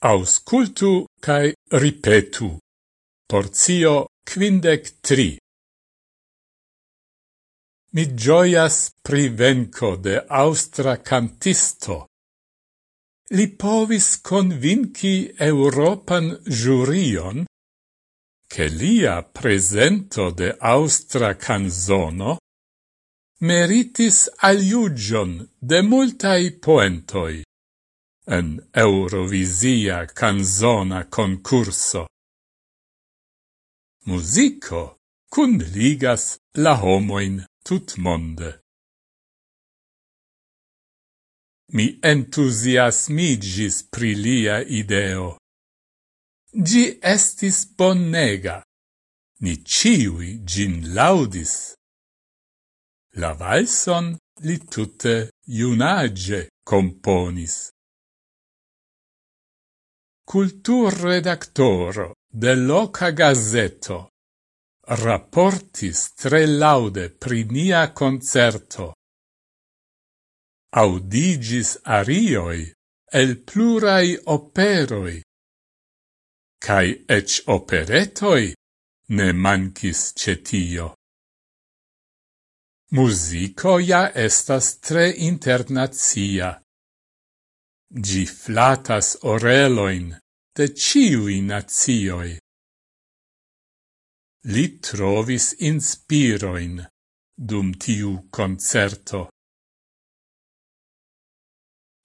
auscultu cae ripetu. Porzio quindec tri. Mi gioias privenco de austra cantisto. Li povis convinci Europan jurion che lia presento de austra canzono meritis aliugion de multai poentoi en Eurovisia canzona concurso. Musico cun ligas la homoin tut monde. Mi entusiasmigis pri lia ideo. Gi estis bonnega. Ni ciui gin laudis. La valson li tutte iunage componis culturredaktoro de loca gazeto rapportis tre laude pri nia concerto. Audigis arioi el plurai operoi, cae ec operetoi ne mancis cetio. Musico ja estas tre internazia. Gi flatas oreloin de ciui nazioi. Li trovis inspiroin dum tiu concerto.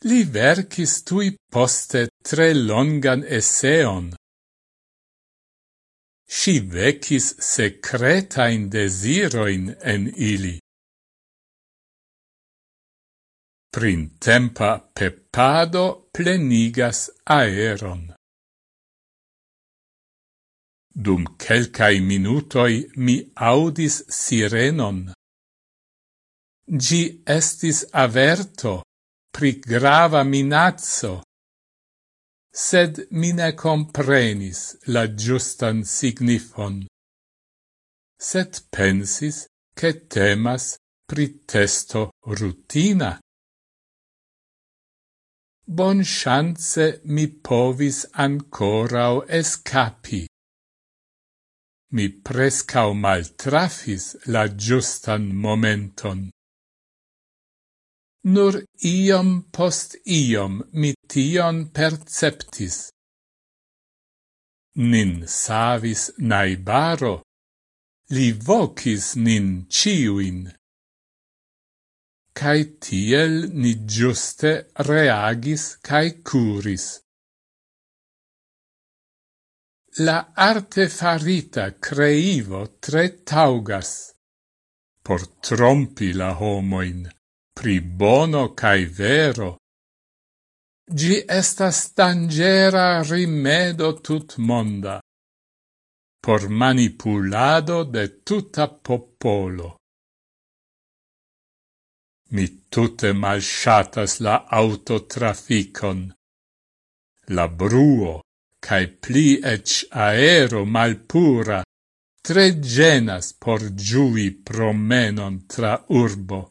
Li verkis tui poste tre longan esseon. Si vecis secretain desiroin en ili. Printempa pepado plenigas aeron. Dum quelcae minutoi mi audis sirenon. Gi estis averto pri grava minazzo, sed mi ne comprenis la giustan signifon, sed pensis che temas pri testo rutina bon chance mi povis ancorau escapi. Mi prescau maltrafis la giustan momenton. Nur iom post iom mi tion perceptis. Nin savis naibaro, li vocis nin ciuin cae tiel ni giuste reagis cae curis. La arte farita creivo tre taugas, por trompi la homoin, pri bono cae vero. Gi estas tangera rimedo tut monda, por manipulado de tuta popolo. Mi tutte malshatas la autotraficon. La bruo, cae pli ec aero malpura, tre genas por giui promenon tra urbo.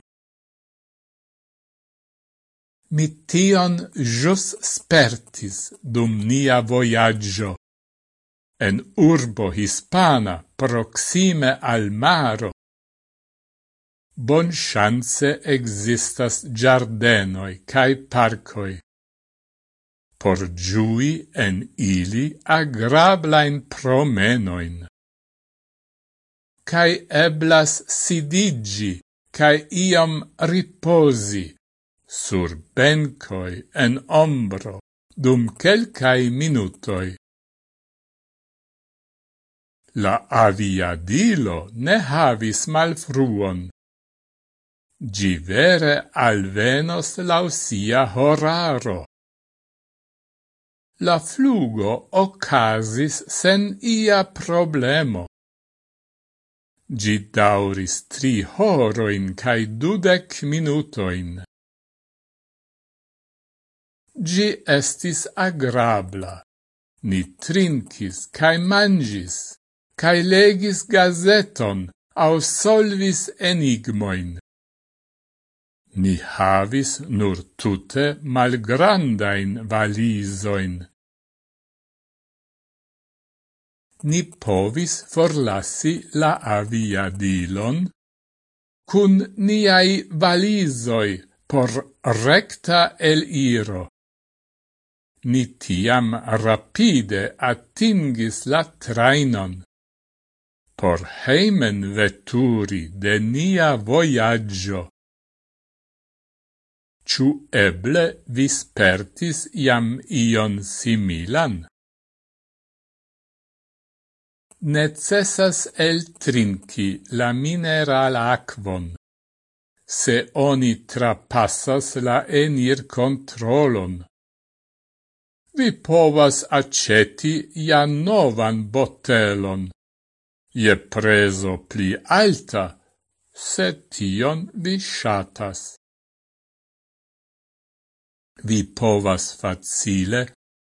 Mi tion jus spertis dum nia voyaggio. En urbo hispana, proxime al maro, Bon chance existas giardenoi cae parcoi. Por giui en ili agrablain promenoin. Cae eblas sidigi, cae iam riposi, sur bencoi en ombro, dum quelcae minutoi. La aviadilo ne havis malfruon, gi vere alvenos lausia horaro. La flugo ocasis sen ia problemo. Gi dauris tri horoin cae dudec minutoin. Gi estis agrabla. Ni trinkis cae mangis, cae legis gazeton, au solvis enigmoin. Ni havis nur tute malgrandain valisoin. Ni povis forlassi la aviadilon cun niai valisoi por recta el iro. Ni tiam rapide attingis la trainon. Por heimen veturi de nia voyaggio Ciu eble vis pertis iam ion similan? Necessas el trinci la mineral aquon, se oni trapassas la enir controlon. Vi povas aceti ja novan botelon, je preso pli alta, se tion vi shatas vi povas facile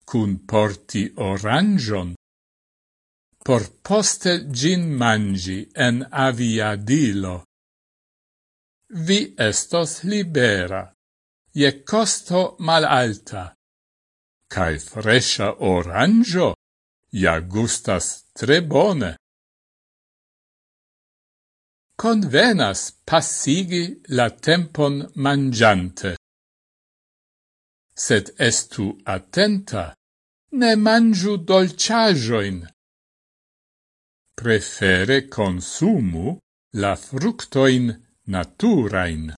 cun porti orangion. Por poste gin mangi en aviadilo. Vi estos libera, je costo mal alta. Cai fresha orangio ja gustas tre bone. Convenas passigi la tempon mangiante sed estu attenta, ne mangiu dolciajoin. Prefere consumu la fructoin naturain.